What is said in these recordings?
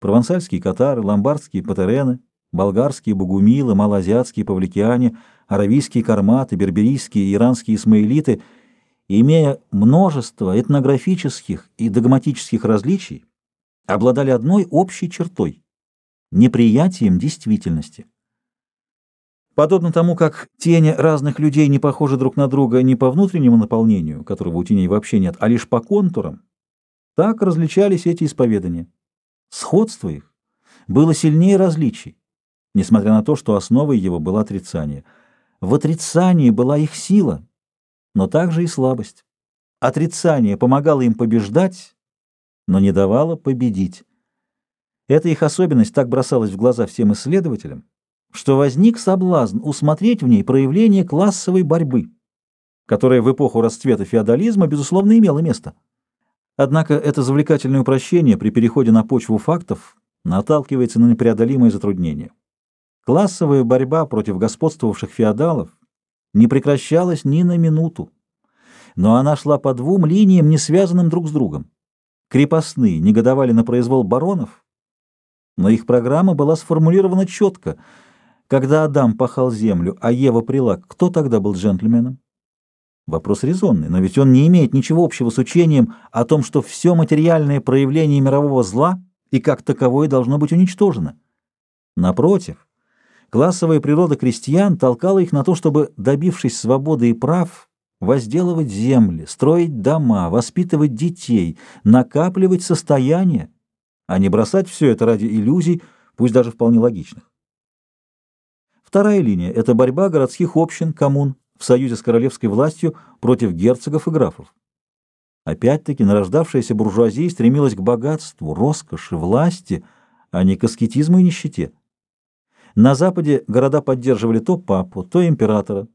Провансальские катары, ломбардские патерены, болгарские бугумилы, малоазиатские павликиане, аравийские карматы, берберийские иранские исмаилиты, имея множество этнографических и догматических различий, обладали одной общей чертой – неприятием действительности. Подобно тому, как тени разных людей не похожи друг на друга не по внутреннему наполнению, которого у теней вообще нет, а лишь по контурам, так различались эти исповедания. Сходство их было сильнее различий, несмотря на то, что основой его было отрицание. В отрицании была их сила, но также и слабость. Отрицание помогало им побеждать, но не давало победить. Эта их особенность так бросалась в глаза всем исследователям, что возник соблазн усмотреть в ней проявление классовой борьбы, которая в эпоху расцвета феодализма, безусловно, имела место. Однако это завлекательное упрощение при переходе на почву фактов наталкивается на непреодолимые затруднения. Классовая борьба против господствовавших феодалов не прекращалась ни на минуту, но она шла по двум линиям, не связанным друг с другом. Крепостные негодовали на произвол баронов, но их программа была сформулирована четко – когда Адам пахал землю, а Ева прилаг, кто тогда был джентльменом? Вопрос резонный, но ведь он не имеет ничего общего с учением о том, что все материальное проявление мирового зла и как таковое должно быть уничтожено. Напротив, классовая природа крестьян толкала их на то, чтобы, добившись свободы и прав, возделывать земли, строить дома, воспитывать детей, накапливать состояние, а не бросать все это ради иллюзий, пусть даже вполне логичных. Вторая линия – это борьба городских общин, коммун в союзе с королевской властью против герцогов и графов. Опять-таки нарождавшаяся буржуазия стремилась к богатству, роскоши, власти, а не к аскетизму и нищете. На Западе города поддерживали то папу, то императора.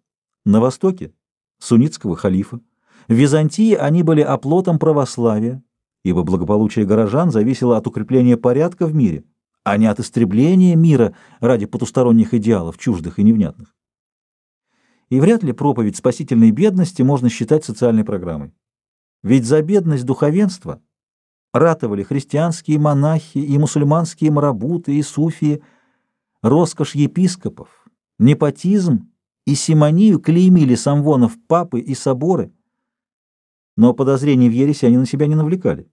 На Востоке – суннитского халифа. В Византии они были оплотом православия, ибо благополучие горожан зависело от укрепления порядка в мире – а не от истребления мира ради потусторонних идеалов, чуждых и невнятных. И вряд ли проповедь спасительной бедности можно считать социальной программой. Ведь за бедность духовенства ратовали христианские монахи и мусульманские марабуты и суфии, роскошь епископов, непотизм и симонию клеймили самвонов папы и соборы, но подозрений в ереси они на себя не навлекали.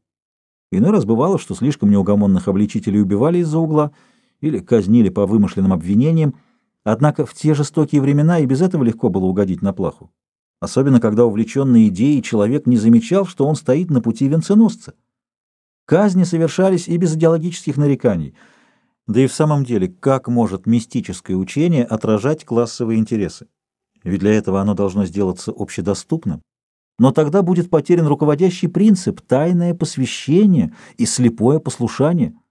Иной раз бывало, что слишком неугомонных обличителей убивали из-за угла или казнили по вымышленным обвинениям, однако в те жестокие времена и без этого легко было угодить на плаху. Особенно, когда увлеченный идеей человек не замечал, что он стоит на пути венценосца. Казни совершались и без идеологических нареканий. Да и в самом деле, как может мистическое учение отражать классовые интересы? Ведь для этого оно должно сделаться общедоступным но тогда будет потерян руководящий принцип – тайное посвящение и слепое послушание –